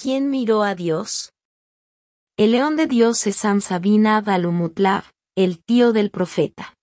¿Quién miró a Dios? El león de Dios es San Sabina el tío del profeta.